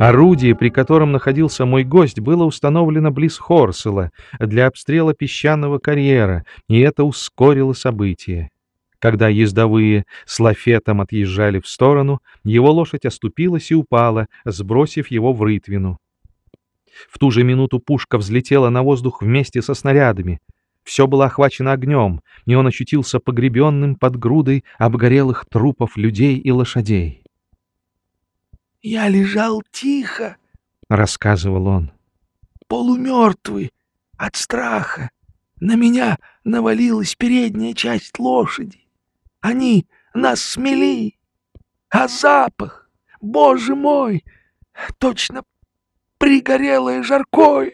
Орудие, при котором находился мой гость, было установлено близ Хорсела для обстрела песчаного карьера, и это ускорило события. Когда ездовые с лафетом отъезжали в сторону, его лошадь оступилась и упала, сбросив его в рытвину. В ту же минуту пушка взлетела на воздух вместе со снарядами. Все было охвачено огнем, и он ощутился погребенным под грудой обгорелых трупов людей и лошадей. «Я лежал тихо», — рассказывал он, — «полумертвый от страха. На меня навалилась передняя часть лошади. Они нас смели, а запах, боже мой, точно пригорелое жаркое.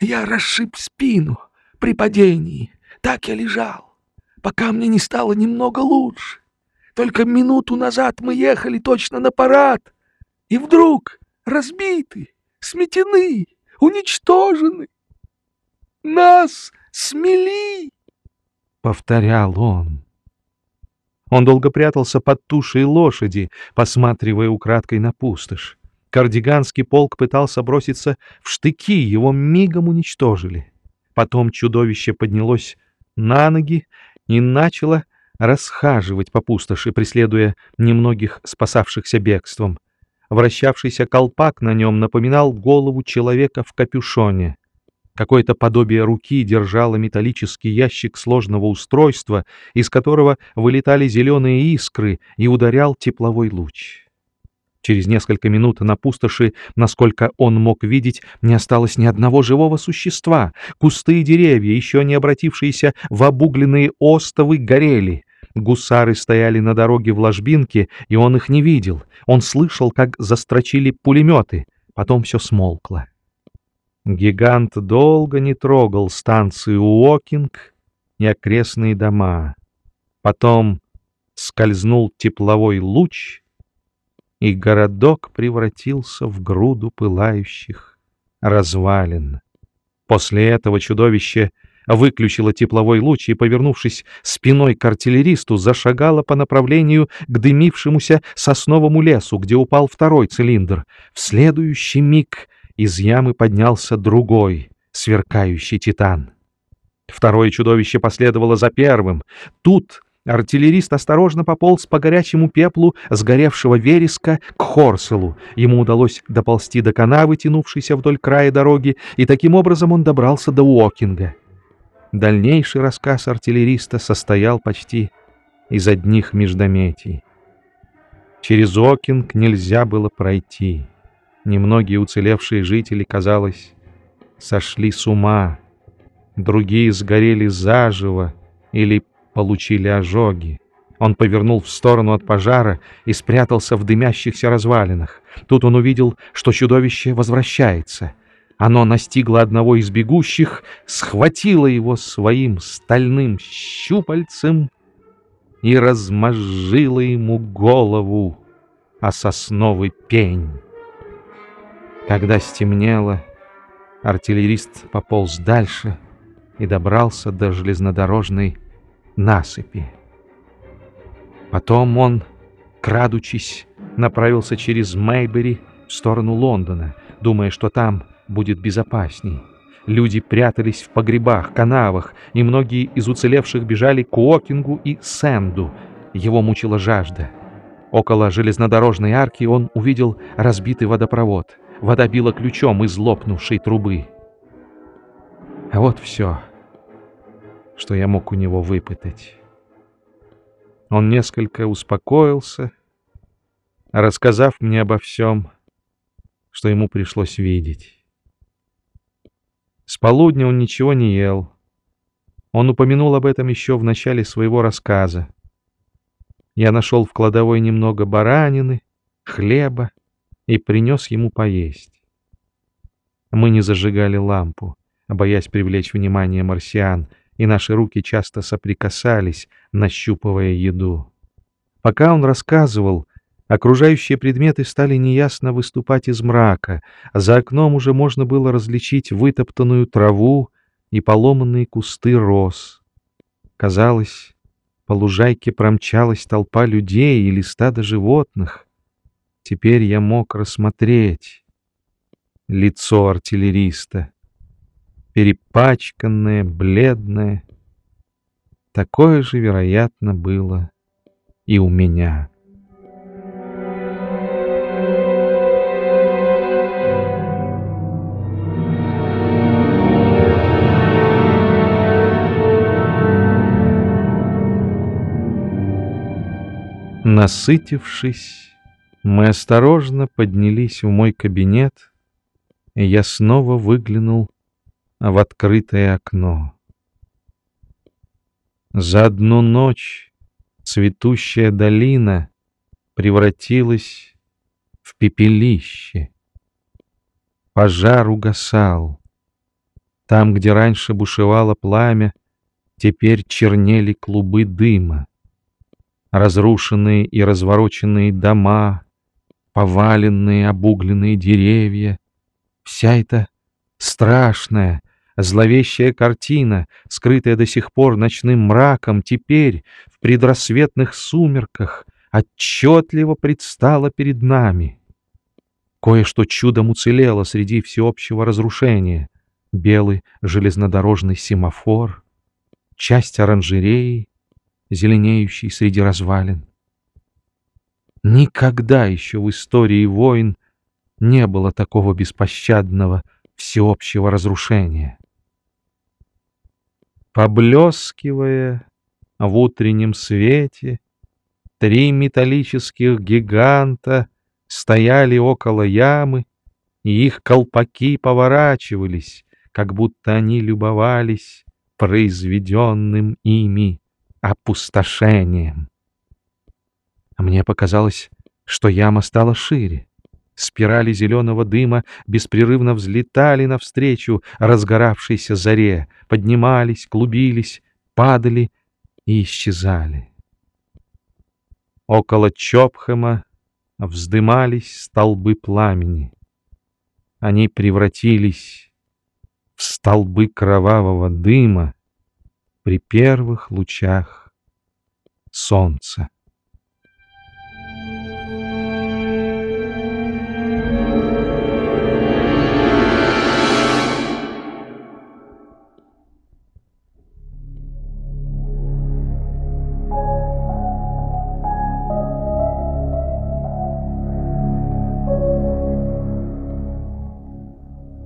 Я расшиб спину при падении. Так я лежал, пока мне не стало немного лучше. Только минуту назад мы ехали точно на парад, и вдруг разбиты, сметены, уничтожены. Нас смели, — повторял он. Он долго прятался под тушей лошади, посматривая украдкой на пустошь. Кардиганский полк пытался броситься в штыки, его мигом уничтожили. Потом чудовище поднялось на ноги и начало расхаживать по пустоши, преследуя немногих спасавшихся бегством. Вращавшийся колпак на нем напоминал голову человека в капюшоне. Какое-то подобие руки держало металлический ящик сложного устройства, из которого вылетали зеленые искры и ударял тепловой луч. Через несколько минут на пустоши, насколько он мог видеть, не осталось ни одного живого существа. Кусты и деревья, еще не обратившиеся в обугленные остовы, горели. Гусары стояли на дороге в ложбинке, и он их не видел. Он слышал, как застрочили пулеметы. Потом все смолкло. Гигант долго не трогал станцию Уокинг и окрестные дома. Потом скользнул тепловой луч, и городок превратился в груду пылающих развалин. После этого чудовище выключило тепловой луч и, повернувшись спиной к артиллеристу, зашагало по направлению к дымившемуся сосновому лесу, где упал второй цилиндр. В следующий миг из ямы поднялся другой, сверкающий титан. Второе чудовище последовало за первым. Тут артиллерист осторожно пополз по горячему пеплу сгоревшего вереска к Хорселу. Ему удалось доползти до канавы, тянувшейся вдоль края дороги, и таким образом он добрался до Уокинга. Дальнейший рассказ артиллериста состоял почти из одних междометий. Через Окинг нельзя было пройти. Немногие уцелевшие жители, казалось, сошли с ума, другие сгорели заживо или получили ожоги. Он повернул в сторону от пожара и спрятался в дымящихся развалинах. Тут он увидел, что чудовище возвращается. Оно настигло одного из бегущих, схватило его своим стальным щупальцем и размозжило ему голову о сосновый пень. Когда стемнело, артиллерист пополз дальше и добрался до железнодорожной насыпи. Потом он, крадучись, направился через Мейбери в сторону Лондона, думая, что там будет безопасней. Люди прятались в погребах, канавах, и многие из уцелевших бежали к Уокингу и Сэнду. Его мучила жажда. Около железнодорожной арки он увидел разбитый водопровод — Вода била ключом из лопнувшей трубы. А вот все, что я мог у него выпытать. Он несколько успокоился, рассказав мне обо всем, что ему пришлось видеть. С полудня он ничего не ел. Он упомянул об этом еще в начале своего рассказа. Я нашел в кладовой немного баранины, хлеба, и принес ему поесть. Мы не зажигали лампу, боясь привлечь внимание марсиан, и наши руки часто соприкасались, нащупывая еду. Пока он рассказывал, окружающие предметы стали неясно выступать из мрака, за окном уже можно было различить вытоптанную траву и поломанные кусты роз. Казалось, по лужайке промчалась толпа людей или стадо животных — Теперь я мог рассмотреть лицо артиллериста. Перепачканное, бледное. Такое же, вероятно, было и у меня. Насытившись, мы осторожно поднялись в мой кабинет, и я снова выглянул в открытое окно. За одну ночь цветущая долина превратилась в пепелище. Пожар угасал. Там, где раньше бушевало пламя, теперь чернели клубы дыма разрушенные и развороченные дома, поваленные обугленные деревья. Вся эта страшная, зловещая картина, скрытая до сих пор ночным мраком, теперь в предрассветных сумерках отчетливо предстала перед нами. Кое-что чудом уцелело среди всеобщего разрушения. Белый железнодорожный семафор, часть оранжереи, зеленеющий среди развалин. Никогда еще в истории войн не было такого беспощадного всеобщего разрушения. Поблескивая в утреннем свете, три металлических гиганта стояли около ямы, и их колпаки поворачивались, как будто они любовались произведенным ими опустошением. Мне показалось, что яма стала шире. Спирали зеленого дыма беспрерывно взлетали навстречу разгоравшейся заре, поднимались, клубились, падали и исчезали. Около Чопхэма вздымались столбы пламени. Они превратились в столбы кровавого дыма, при первых лучах солнца.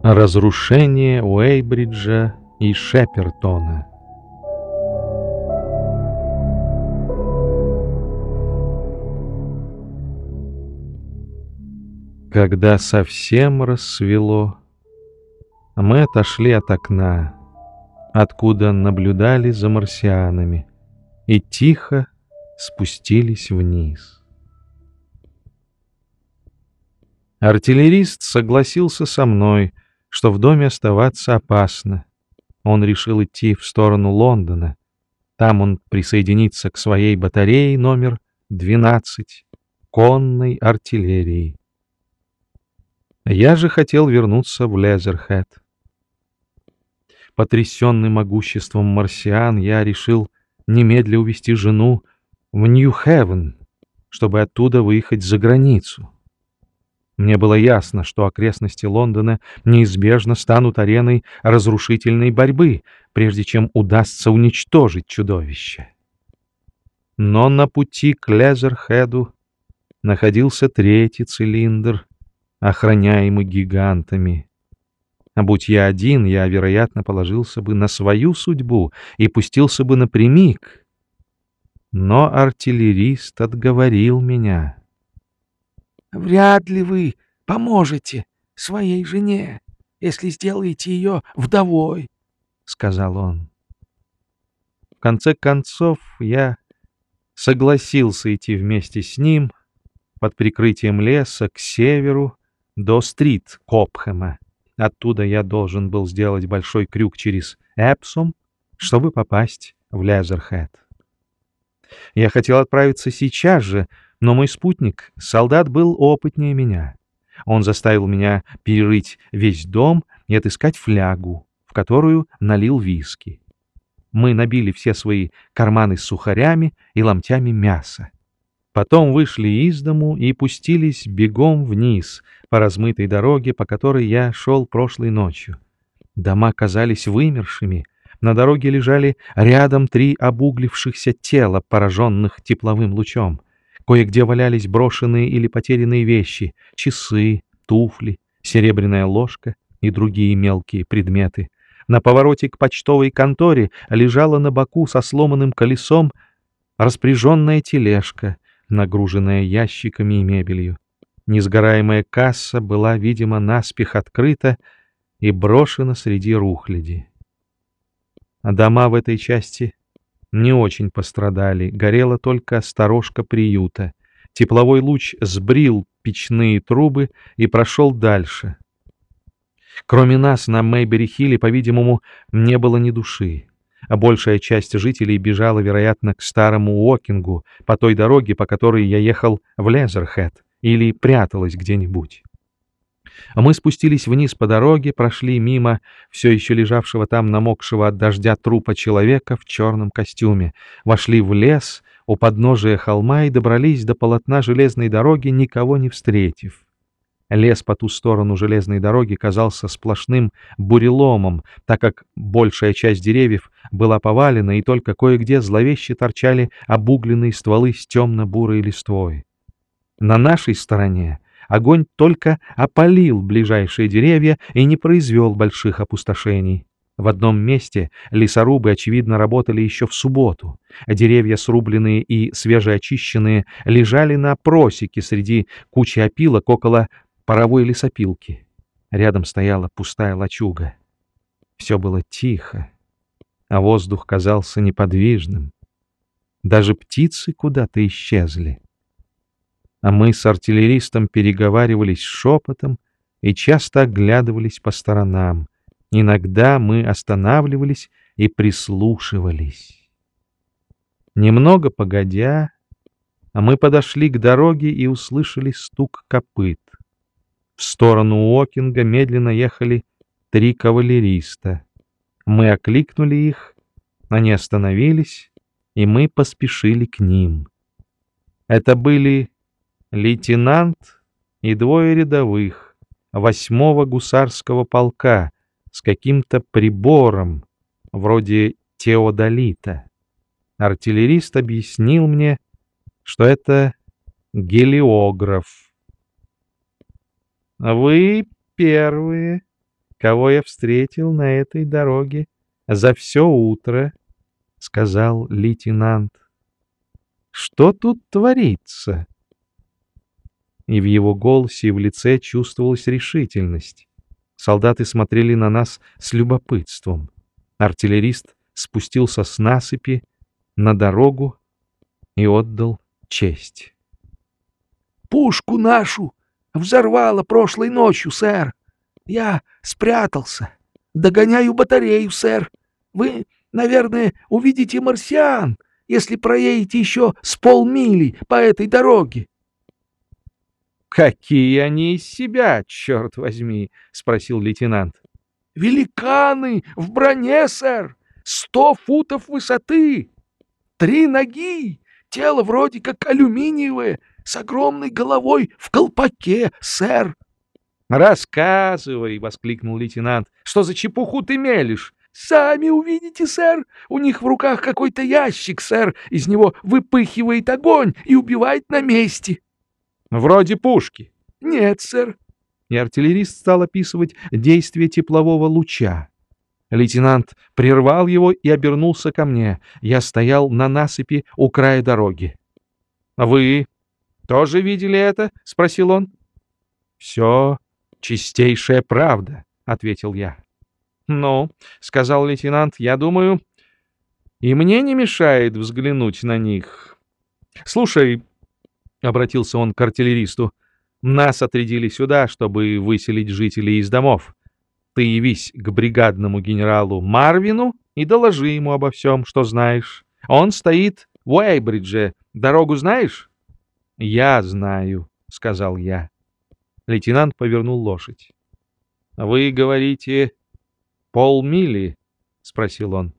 Разрушение Уэйбриджа и Шепертона Когда совсем рассвело, мы отошли от окна, откуда наблюдали за марсианами, и тихо спустились вниз. Артиллерист согласился со мной, что в доме оставаться опасно. Он решил идти в сторону Лондона. Там он присоединится к своей батарее номер 12 конной артиллерии. Я же хотел вернуться в Лезерхэт. Потрясенный могуществом марсиан, я решил немедля увезти жену в Нью-Хевен, чтобы оттуда выехать за границу. Мне было ясно, что окрестности Лондона неизбежно станут ареной разрушительной борьбы, прежде чем удастся уничтожить чудовище. Но на пути к Лезерхеду находился третий цилиндр, охраняемый гигантами. А будь я один, я, вероятно, положился бы на свою судьбу и пустился бы напрямик. Но артиллерист отговорил меня. «Вряд ли вы поможете своей жене, если сделаете ее вдовой», — сказал он. В конце концов, я согласился идти вместе с ним под прикрытием леса к северу до стрит Копхэма. Оттуда я должен был сделать большой крюк через Эпсум, чтобы попасть в Лезерхэт. Я хотел отправиться сейчас же, но мой спутник, солдат, был опытнее меня. Он заставил меня перерыть весь дом и отыскать флягу, в которую налил виски. Мы набили все свои карманы сухарями и ломтями мяса. Потом вышли из дому и пустились бегом вниз по размытой дороге, по которой я шел прошлой ночью. Дома казались вымершими. На дороге лежали рядом три обуглившихся тела, пораженных тепловым лучом. Кое-где валялись брошенные или потерянные вещи — часы, туфли, серебряная ложка и другие мелкие предметы. На повороте к почтовой конторе лежала на боку со сломанным колесом распряженная тележка, нагруженная ящиками и мебелью. Несгораемая касса была, видимо, наспех открыта и брошена среди рухляди. А дома в этой части не очень пострадали, горела только сторожка приюта. Тепловой луч сбрил печные трубы и прошел дальше. Кроме нас на Мейбери-Хилле, по-видимому, не было ни души а большая часть жителей бежала, вероятно, к старому Уокингу, по той дороге, по которой я ехал в Лезерхэт, или пряталась где-нибудь. Мы спустились вниз по дороге, прошли мимо все еще лежавшего там намокшего от дождя трупа человека в черном костюме, вошли в лес у подножия холма и добрались до полотна железной дороги, никого не встретив. Лес по ту сторону железной дороги казался сплошным буреломом, так как большая часть деревьев была повалена, и только кое-где зловеще торчали обугленные стволы с темно-бурой листвой. На нашей стороне огонь только опалил ближайшие деревья и не произвел больших опустошений. В одном месте лесорубы, очевидно, работали еще в субботу. Деревья, срубленные и свежеочищенные, лежали на просеке среди кучи опилок около паровой лесопилки. Рядом стояла пустая лачуга. Все было тихо, а воздух казался неподвижным. Даже птицы куда-то исчезли. А мы с артиллеристом переговаривались шепотом и часто оглядывались по сторонам. Иногда мы останавливались и прислушивались. Немного погодя, а мы подошли к дороге и услышали стук копыт. В сторону Уокинга медленно ехали три кавалериста. Мы окликнули их, они остановились, и мы поспешили к ним. Это были лейтенант и двое рядовых восьмого гусарского полка с каким-то прибором, вроде теодолита. Артиллерист объяснил мне, что это гелиограф. Вы первые, кого я встретил на этой дороге за все утро, — сказал лейтенант. Что тут творится? И в его голосе и в лице чувствовалась решительность. Солдаты смотрели на нас с любопытством. Артиллерист спустился с насыпи на дорогу и отдал честь. «Пушку нашу Взорвало прошлой ночью, сэр. Я спрятался. Догоняю батарею, сэр. Вы, наверное, увидите марсиан, если проедете еще с полмили по этой дороге. «Какие они из себя, черт возьми!» — спросил лейтенант. «Великаны в броне, сэр! Сто футов высоты! Три ноги! Тело вроде как алюминиевое, с огромной головой в колпаке, сэр!» «Рассказывай!» — воскликнул лейтенант. «Что за чепуху ты мелешь?» «Сами увидите, сэр! У них в руках какой-то ящик, сэр! Из него выпыхивает огонь и убивает на месте!» «Вроде пушки!» «Нет, сэр!» И артиллерист стал описывать действие теплового луча. Лейтенант прервал его и обернулся ко мне. Я стоял на насыпи у края дороги. «Вы тоже видели это?» — спросил он. «Все чистейшая правда», — ответил я. «Ну», — сказал лейтенант, — «я думаю, и мне не мешает взглянуть на них. Слушай», — обратился он к артиллеристу, — «нас отрядили сюда, чтобы выселить жителей из домов. Ты явись к бригадному генералу Марвину и доложи ему обо всем, что знаешь. Он стоит в Уэйбридже. Дорогу знаешь?» «Я знаю», — сказал я. Лейтенант повернул лошадь. «Вы говорите, полмили?» — спросил он.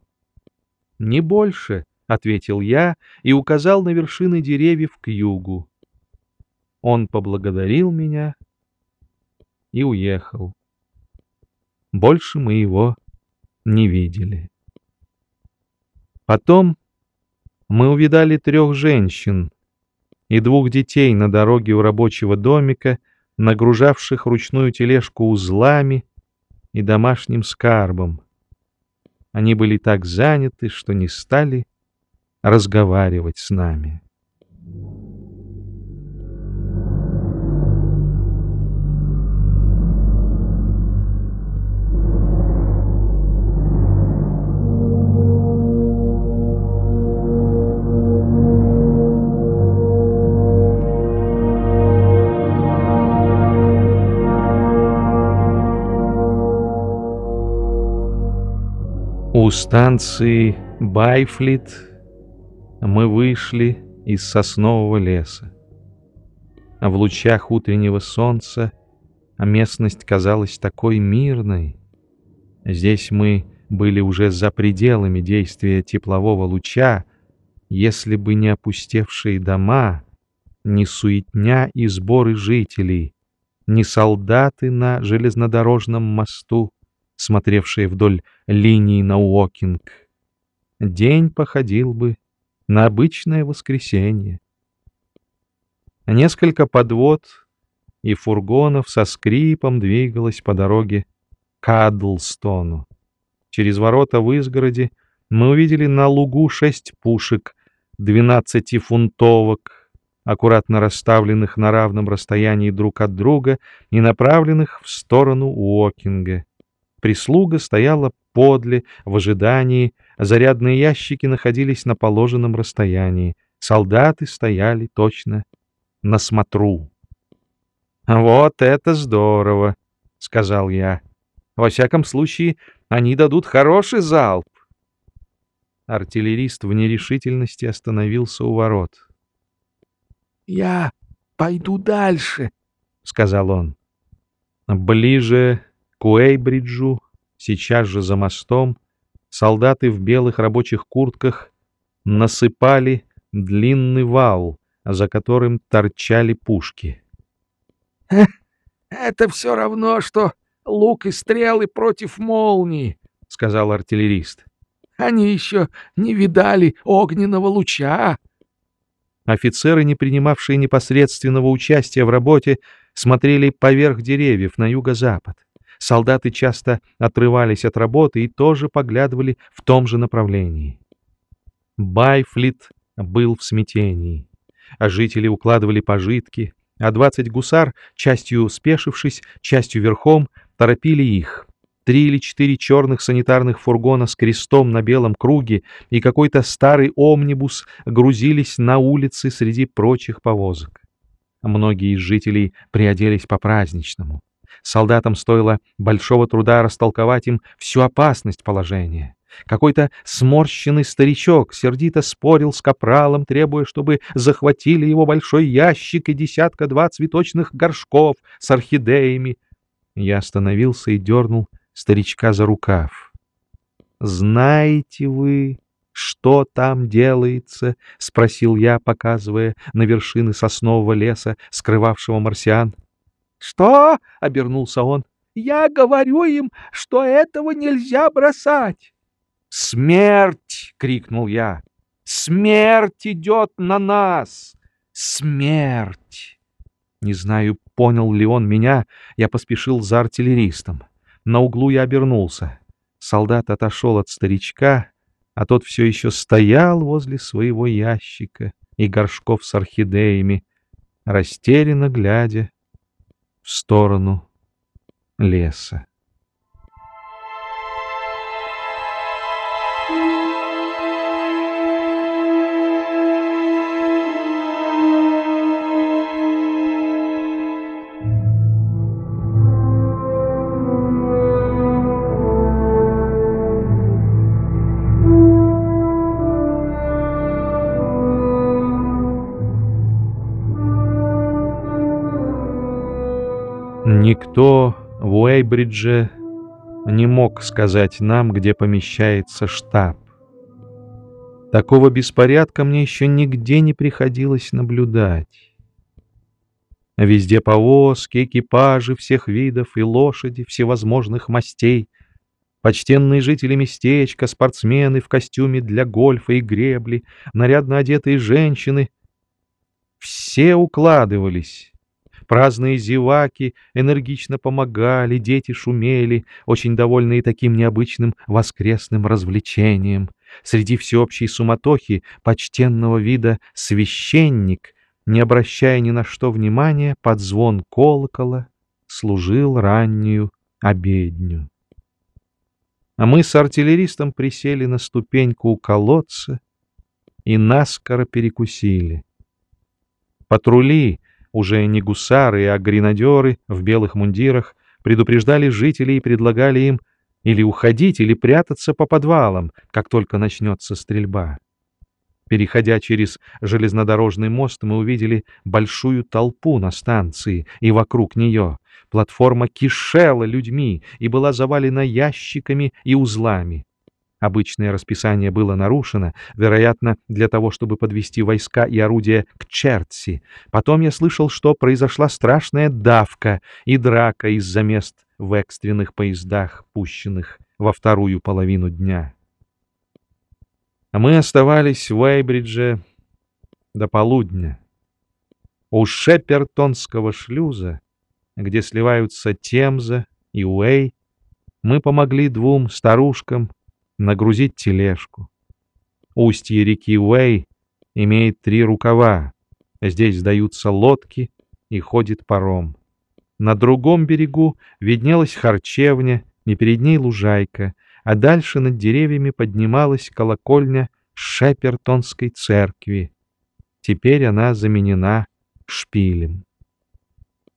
«Не больше», — ответил я и указал на вершины деревьев к югу. Он поблагодарил меня и уехал. Больше мы его не видели. Потом мы увидали трех женщин и двух детей на дороге у рабочего домика, нагружавших ручную тележку узлами и домашним скарбом. Они были так заняты, что не стали разговаривать с нами. У станции Байфлит мы вышли из соснового леса. В лучах утреннего солнца местность казалась такой мирной. Здесь мы были уже за пределами действия теплового луча, если бы не опустевшие дома, не суетня и сборы жителей, не солдаты на железнодорожном мосту, смотревшие вдоль линии на Уокинг. День походил бы на обычное воскресенье. Несколько подвод и фургонов со скрипом двигалось по дороге к Адлстону. Через ворота в изгороде мы увидели на лугу шесть пушек, двенадцатифунтовок, аккуратно расставленных на равном расстоянии друг от друга и направленных в сторону Уокинга. Прислуга стояла подле, в ожидании, зарядные ящики находились на положенном расстоянии, солдаты стояли точно на смотру. «Вот это здорово!» — сказал я. «Во всяком случае, они дадут хороший залп!» Артиллерист в нерешительности остановился у ворот. «Я пойду дальше», — сказал он. Ближе к Уэйбриджу, сейчас же за мостом, солдаты в белых рабочих куртках насыпали длинный вал, за которым торчали пушки. «Это все равно, что лук и стрелы против молнии», — сказал артиллерист. «Они еще не видали огненного луча». Офицеры, не принимавшие непосредственного участия в работе, смотрели поверх деревьев на юго-запад. Солдаты часто отрывались от работы и тоже поглядывали в том же направлении. Байфлит был в смятении. А жители укладывали пожитки, а двадцать гусар, частью спешившись, частью верхом, торопили их. Три или четыре черных санитарных фургона с крестом на белом круге и какой-то старый омнибус грузились на улицы среди прочих повозок. Многие из жителей приоделись по-праздничному. Солдатам стоило большого труда растолковать им всю опасность положения. Какой-то сморщенный старичок сердито спорил с капралом, требуя, чтобы захватили его большой ящик и десятка-два цветочных горшков с орхидеями. Я остановился и дернул старичка за рукав. «Знаете вы, что там делается?» — спросил я, показывая на вершины соснового леса, скрывавшего марсиан. «Что?» — обернулся он. «Я говорю им, что этого нельзя бросать!» «Смерть!» — крикнул я. «Смерть идет на нас! Смерть!» Не знаю, понял ли он меня, я поспешил за артиллеристом. На углу я обернулся. Солдат отошел от старичка, а тот все еще стоял возле своего ящика и горшков с орхидеями, растерянно глядя в сторону леса. Никто в Уэйбридже не мог сказать нам, где помещается штаб. Такого беспорядка мне еще нигде не приходилось наблюдать. Везде повозки, экипажи всех видов и лошади всевозможных мастей, почтенные жители местечка, спортсмены в костюме для гольфа и гребли, нарядно одетые женщины — все укладывались Праздные зеваки энергично помогали, дети шумели, очень довольные таким необычным воскресным развлечением. Среди всеобщей суматохи почтенного вида священник, не обращая ни на что внимания, под звон колокола служил раннюю обедню. А мы с артиллеристом присели на ступеньку у колодца и наскоро перекусили. Патрули, уже не гусары, а гренадеры в белых мундирах предупреждали жителей и предлагали им или уходить, или прятаться по подвалам, как только начнется стрельба. Переходя через железнодорожный мост, мы увидели большую толпу на станции и вокруг нее. Платформа кишела людьми и была завалена ящиками и узлами. Обычное расписание было нарушено, вероятно, для того, чтобы подвести войска и орудия к Чертси. Потом я слышал, что произошла страшная давка и драка из-за мест в экстренных поездах, пущенных во вторую половину дня. А мы оставались в Уэйбридже до полудня. У Шепертонского шлюза, где сливаются Темза и Уэй, мы помогли двум старушкам нагрузить тележку. Устье реки Уэй имеет три рукава. Здесь сдаются лодки и ходит паром. На другом берегу виднелась харчевня, и перед ней лужайка, а дальше над деревьями поднималась колокольня Шепертонской церкви. Теперь она заменена шпилем.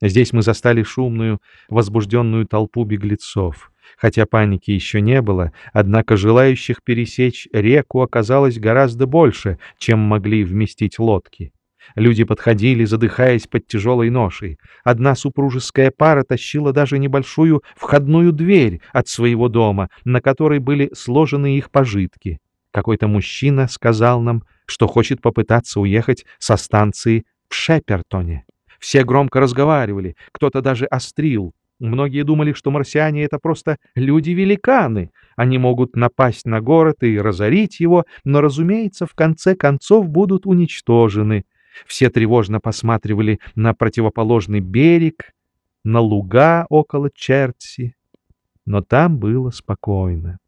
Здесь мы застали шумную, возбужденную толпу беглецов. Хотя паники еще не было, однако желающих пересечь реку оказалось гораздо больше, чем могли вместить лодки. Люди подходили, задыхаясь под тяжелой ношей. Одна супружеская пара тащила даже небольшую входную дверь от своего дома, на которой были сложены их пожитки. Какой-то мужчина сказал нам, что хочет попытаться уехать со станции в Шепертоне. Все громко разговаривали, кто-то даже острил. Многие думали, что марсиане — это просто люди-великаны. Они могут напасть на город и разорить его, но, разумеется, в конце концов будут уничтожены. Все тревожно посматривали на противоположный берег, на луга около Чертси. Но там было спокойно.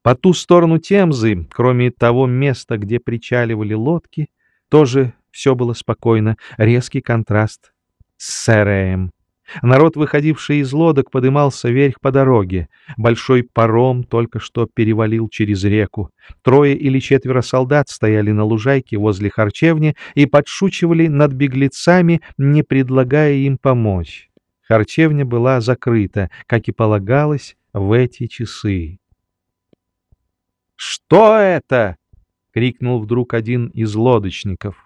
По ту сторону Темзы, кроме того места, где причаливали лодки, тоже все было спокойно, резкий контраст с Сереем. Народ, выходивший из лодок, подымался вверх по дороге. Большой паром только что перевалил через реку. Трое или четверо солдат стояли на лужайке возле харчевни и подшучивали над беглецами, не предлагая им помочь. Харчевня была закрыта, как и полагалось в эти часы. «Что это?» — крикнул вдруг один из лодочников.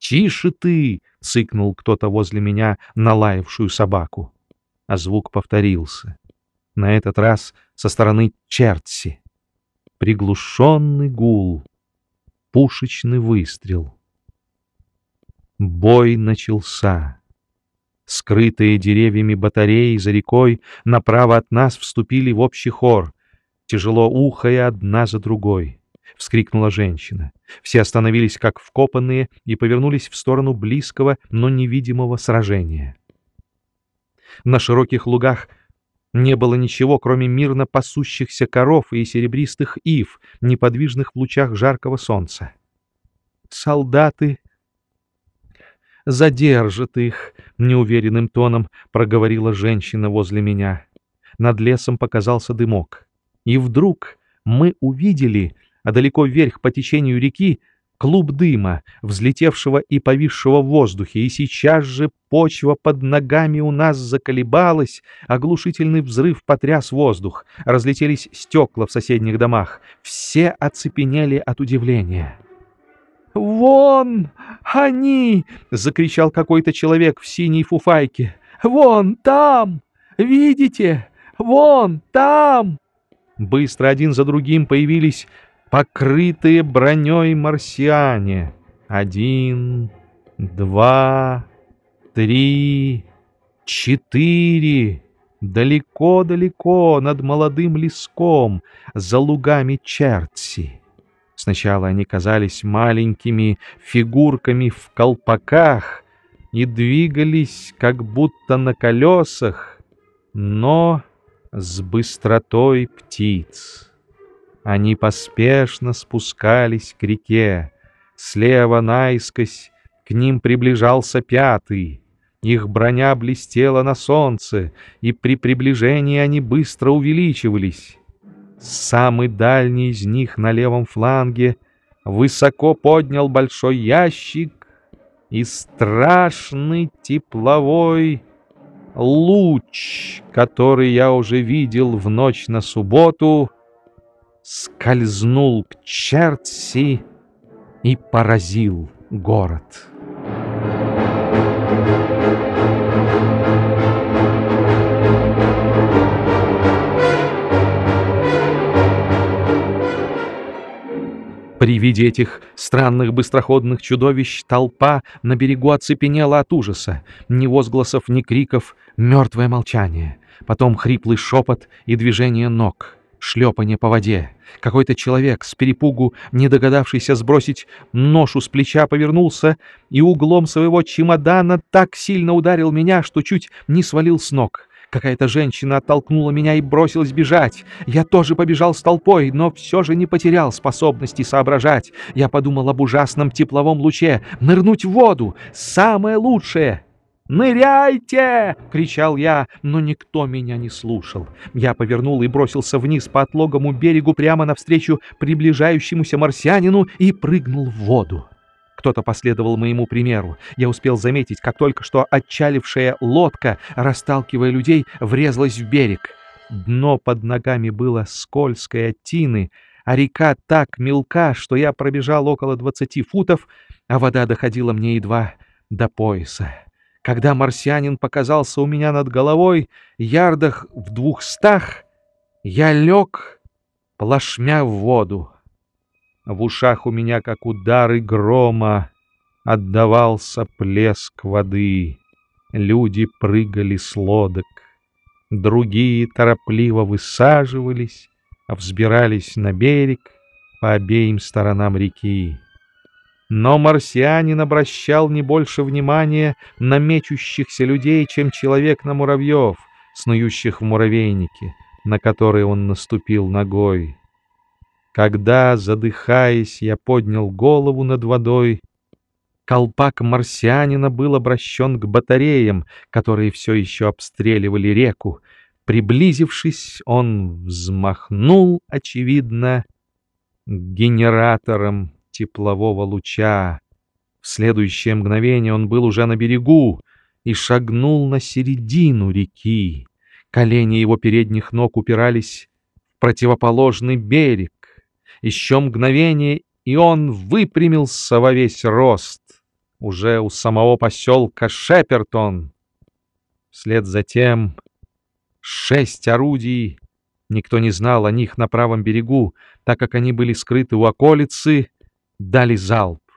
«Тише ты!» — цыкнул кто-то возле меня на лаявшую собаку. А звук повторился. На этот раз со стороны Чертси. Приглушенный гул. Пушечный выстрел. Бой начался. Скрытые деревьями батареи за рекой направо от нас вступили в общий хор, тяжело ухая одна за другой. — вскрикнула женщина. Все остановились как вкопанные и повернулись в сторону близкого, но невидимого сражения. На широких лугах не было ничего, кроме мирно пасущихся коров и серебристых ив, неподвижных в лучах жаркого солнца. «Солдаты задержат их», — неуверенным тоном проговорила женщина возле меня. Над лесом показался дымок. И вдруг мы увидели а далеко вверх по течению реки клуб дыма, взлетевшего и повисшего в воздухе, и сейчас же почва под ногами у нас заколебалась, оглушительный взрыв потряс воздух, разлетелись стекла в соседних домах, все оцепенели от удивления. «Вон они!» — закричал какой-то человек в синей фуфайке. «Вон там! Видите? Вон там!» Быстро один за другим появились покрытые броней марсиане. Один, два, три, четыре. Далеко-далеко над молодым леском, за лугами Чертси. Сначала они казались маленькими фигурками в колпаках и двигались как будто на колесах, но с быстротой птиц. Они поспешно спускались к реке. Слева наискось к ним приближался пятый. Их броня блестела на солнце, и при приближении они быстро увеличивались. Самый дальний из них на левом фланге высоко поднял большой ящик, и страшный тепловой луч, который я уже видел в ночь на субботу, скользнул к Чертси и поразил город. При виде этих странных быстроходных чудовищ толпа на берегу оцепенела от ужаса. Ни возгласов, ни криков, мертвое молчание. Потом хриплый шепот и движение ног, шлепание по воде. Какой-то человек, с перепугу не догадавшийся сбросить ношу с плеча, повернулся и углом своего чемодана так сильно ударил меня, что чуть не свалил с ног. Какая-то женщина оттолкнула меня и бросилась бежать. Я тоже побежал с толпой, но все же не потерял способности соображать. Я подумал об ужасном тепловом луче. Нырнуть в воду — самое лучшее. «Ныряйте!» — кричал я, но никто меня не слушал. Я повернул и бросился вниз по отлогому берегу прямо навстречу приближающемуся марсианину и прыгнул в воду. Кто-то последовал моему примеру. Я успел заметить, как только что отчалившая лодка, расталкивая людей, врезалась в берег. Дно под ногами было скользкое от тины, а река так мелка, что я пробежал около двадцати футов, а вода доходила мне едва до пояса. Когда марсианин показался у меня над головой, ярдах в двухстах, я лег плашмя в воду. В ушах у меня, как удары грома, отдавался плеск воды. Люди прыгали с лодок. Другие торопливо высаживались, взбирались на берег по обеим сторонам реки. Но марсианин обращал не больше внимания на мечущихся людей, чем человек на муравьев, снующих в муравейнике, на который он наступил ногой. Когда, задыхаясь, я поднял голову над водой, колпак марсианина был обращен к батареям, которые все еще обстреливали реку. Приблизившись, он взмахнул, очевидно, генератором теплового луча. В следующее мгновение он был уже на берегу и шагнул на середину реки. Колени его передних ног упирались в противоположный берег. Еще мгновение, и он выпрямился во весь рост, уже у самого поселка Шепертон. Вслед за тем шесть орудий, никто не знал о них на правом берегу, так как они были скрыты у околицы, дали залп.